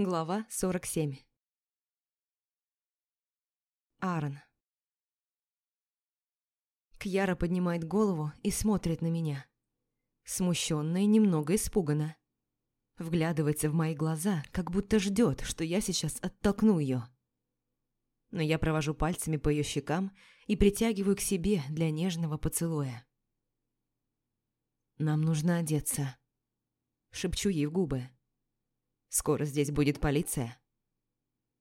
Глава 47 Аарон Кьяра поднимает голову и смотрит на меня. Смущенно и немного испуганно. Вглядывается в мои глаза, как будто ждет, что я сейчас оттолкну ее. Но я провожу пальцами по ее щекам и притягиваю к себе для нежного поцелуя. «Нам нужно одеться», — шепчу ей в губы. «Скоро здесь будет полиция».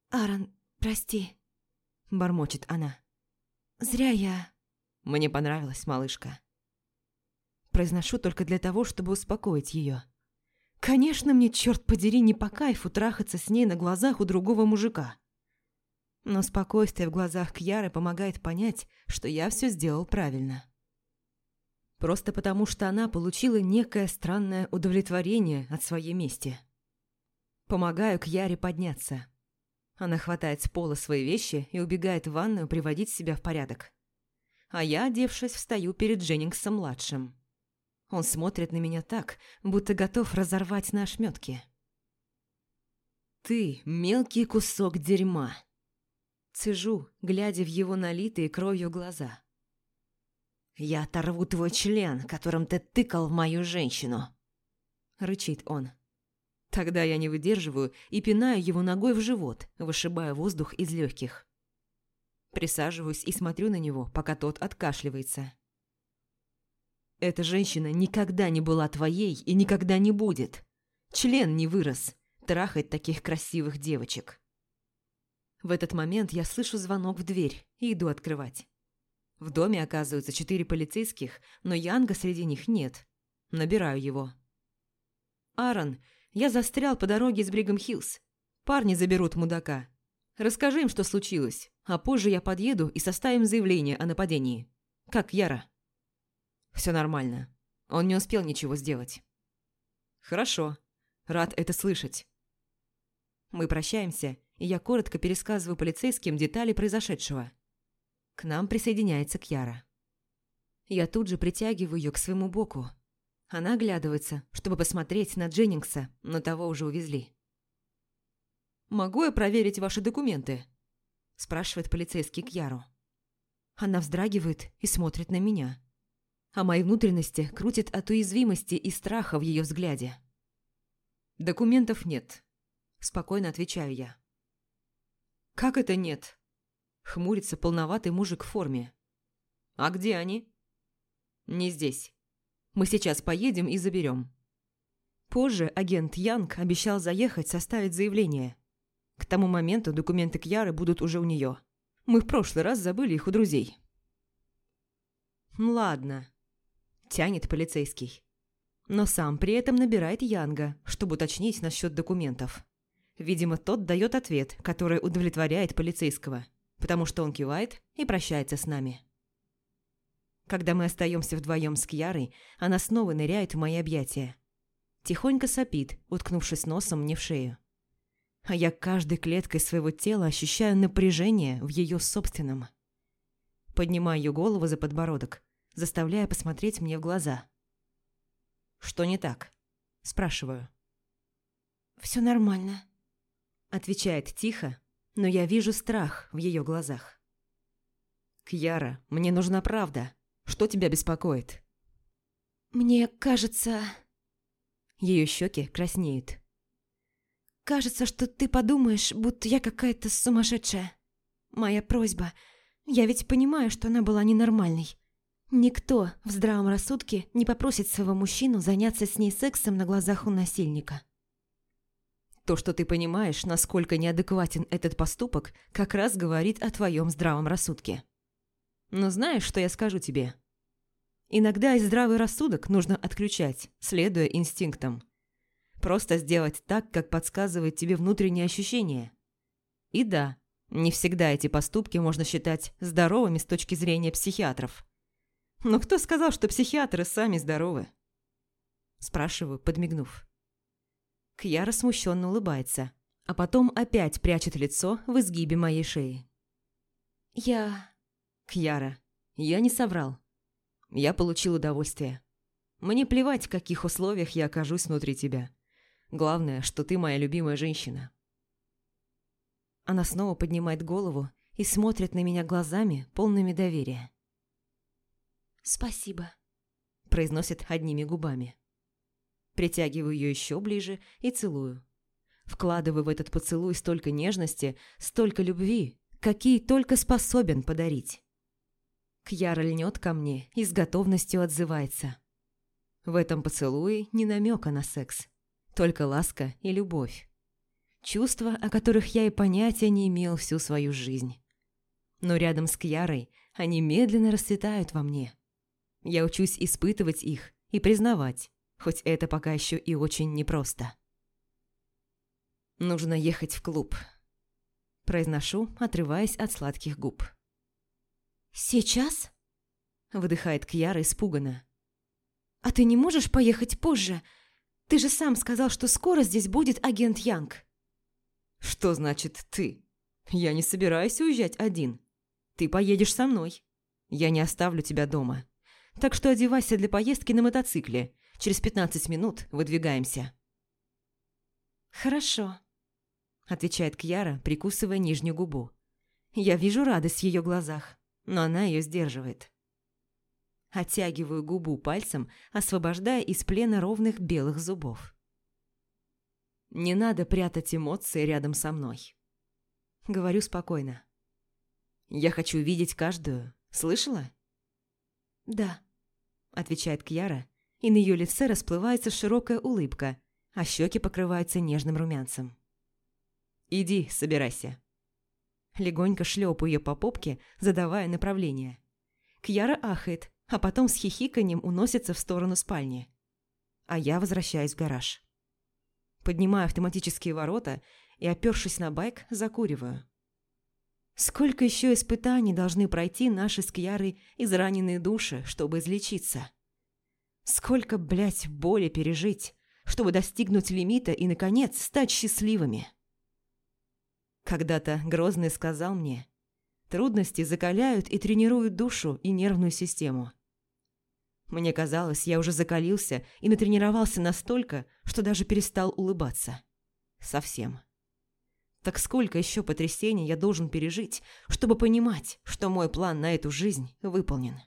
«Аарон, прости», — бормочет она. «Зря я...» «Мне понравилась малышка». Произношу только для того, чтобы успокоить ее. Конечно, мне, черт подери, не по кайфу трахаться с ней на глазах у другого мужика. Но спокойствие в глазах Кьяры помогает понять, что я все сделал правильно. Просто потому, что она получила некое странное удовлетворение от своей мести. Помогаю Кьяре подняться. Она хватает с пола свои вещи и убегает в ванную приводить себя в порядок. А я, одевшись, встаю перед Дженнингсом-младшим. Он смотрит на меня так, будто готов разорвать на ошметки. «Ты мелкий кусок дерьма!» Цежу, глядя в его налитые кровью глаза. «Я оторву твой член, которым ты тыкал в мою женщину!» Рычит он. Тогда я не выдерживаю и пинаю его ногой в живот, вышибая воздух из легких. Присаживаюсь и смотрю на него, пока тот откашливается. Эта женщина никогда не была твоей и никогда не будет. Член не вырос. Трахать таких красивых девочек. В этот момент я слышу звонок в дверь и иду открывать. В доме оказываются четыре полицейских, но Янга среди них нет. Набираю его. «Аарон, я застрял по дороге из Бригам-Хиллз. Парни заберут мудака. Расскажи им, что случилось, а позже я подъеду и составим заявление о нападении. Как Яра?» Все нормально. Он не успел ничего сделать. Хорошо. Рад это слышать. Мы прощаемся, и я коротко пересказываю полицейским детали произошедшего. К нам присоединяется Кьяра. Я тут же притягиваю ее к своему боку. Она оглядывается, чтобы посмотреть на Дженнингса, но того уже увезли. «Могу я проверить ваши документы?» – спрашивает полицейский Кьяру. Она вздрагивает и смотрит на меня а мои внутренности крутят от уязвимости и страха в ее взгляде. «Документов нет», – спокойно отвечаю я. «Как это нет?» – хмурится полноватый мужик в форме. «А где они?» «Не здесь. Мы сейчас поедем и заберем». Позже агент Янг обещал заехать составить заявление. К тому моменту документы Кьяры будут уже у нее. Мы в прошлый раз забыли их у друзей. «Ладно», Тянет полицейский. Но сам при этом набирает Янга, чтобы уточнить насчет документов. Видимо, тот дает ответ, который удовлетворяет полицейского, потому что он кивает и прощается с нами. Когда мы остаемся вдвоем с Кьярой, она снова ныряет в мои объятия. Тихонько сопит, уткнувшись носом мне в шею. А я каждой клеткой своего тела ощущаю напряжение в ее собственном. Поднимаю ее голову за подбородок, заставляя посмотреть мне в глаза. «Что не так?» – спрашиваю. «Все нормально», – отвечает тихо, но я вижу страх в ее глазах. «Кьяра, мне нужна правда. Что тебя беспокоит?» «Мне кажется...» Ее щеки краснеют. «Кажется, что ты подумаешь, будто я какая-то сумасшедшая. Моя просьба. Я ведь понимаю, что она была ненормальной. Никто в здравом рассудке не попросит своего мужчину заняться с ней сексом на глазах у насильника. То, что ты понимаешь, насколько неадекватен этот поступок, как раз говорит о твоем здравом рассудке. Но знаешь, что я скажу тебе? Иногда и здравый рассудок нужно отключать, следуя инстинктам. Просто сделать так, как подсказывает тебе внутреннее ощущение. И да, не всегда эти поступки можно считать здоровыми с точки зрения психиатров. Но кто сказал, что психиатры сами здоровы? Спрашиваю, подмигнув. Кьяра смущенно улыбается, а потом опять прячет лицо в изгибе моей шеи. Я... Кьяра, я не соврал. Я получил удовольствие. Мне плевать, в каких условиях я окажусь внутри тебя. Главное, что ты моя любимая женщина. Она снова поднимает голову и смотрит на меня глазами, полными доверия. «Спасибо», – произносит одними губами. Притягиваю ее еще ближе и целую. Вкладываю в этот поцелуй столько нежности, столько любви, какие только способен подарить. Кьяра льнет ко мне и с готовностью отзывается. В этом поцелуе не намека на секс, только ласка и любовь. Чувства, о которых я и понятия не имел всю свою жизнь. Но рядом с Кьярой они медленно расцветают во мне. Я учусь испытывать их и признавать, хоть это пока еще и очень непросто. Нужно ехать в клуб. Произношу, отрываясь от сладких губ. «Сейчас?» – выдыхает Кьяра испуганно. «А ты не можешь поехать позже? Ты же сам сказал, что скоро здесь будет агент Янг». «Что значит «ты»? Я не собираюсь уезжать один. Ты поедешь со мной. Я не оставлю тебя дома. Так что одевайся для поездки на мотоцикле. Через пятнадцать минут выдвигаемся». «Хорошо», отвечает Кьяра, прикусывая нижнюю губу. Я вижу радость в ее глазах, но она ее сдерживает. Оттягиваю губу пальцем, освобождая из плена ровных белых зубов. Не надо прятать эмоции рядом со мной. Говорю спокойно. Я хочу видеть каждую. Слышала? Да, отвечает Кьяра, и на ее лице расплывается широкая улыбка, а щеки покрываются нежным румянцем. «Иди, собирайся». Легонько шлепаю ее по попке, задавая направление. Кьяра ахает, а потом с хихиканьем уносится в сторону спальни. А я возвращаюсь в гараж. Поднимаю автоматические ворота и, опершись на байк, закуриваю. Сколько еще испытаний должны пройти наши с Кьярой израненные души, чтобы излечиться? Сколько, блядь, боли пережить, чтобы достигнуть лимита и, наконец, стать счастливыми? Когда-то Грозный сказал мне, трудности закаляют и тренируют душу и нервную систему. Мне казалось, я уже закалился и натренировался настолько, что даже перестал улыбаться. Совсем. Так сколько еще потрясений я должен пережить, чтобы понимать, что мой план на эту жизнь выполнен?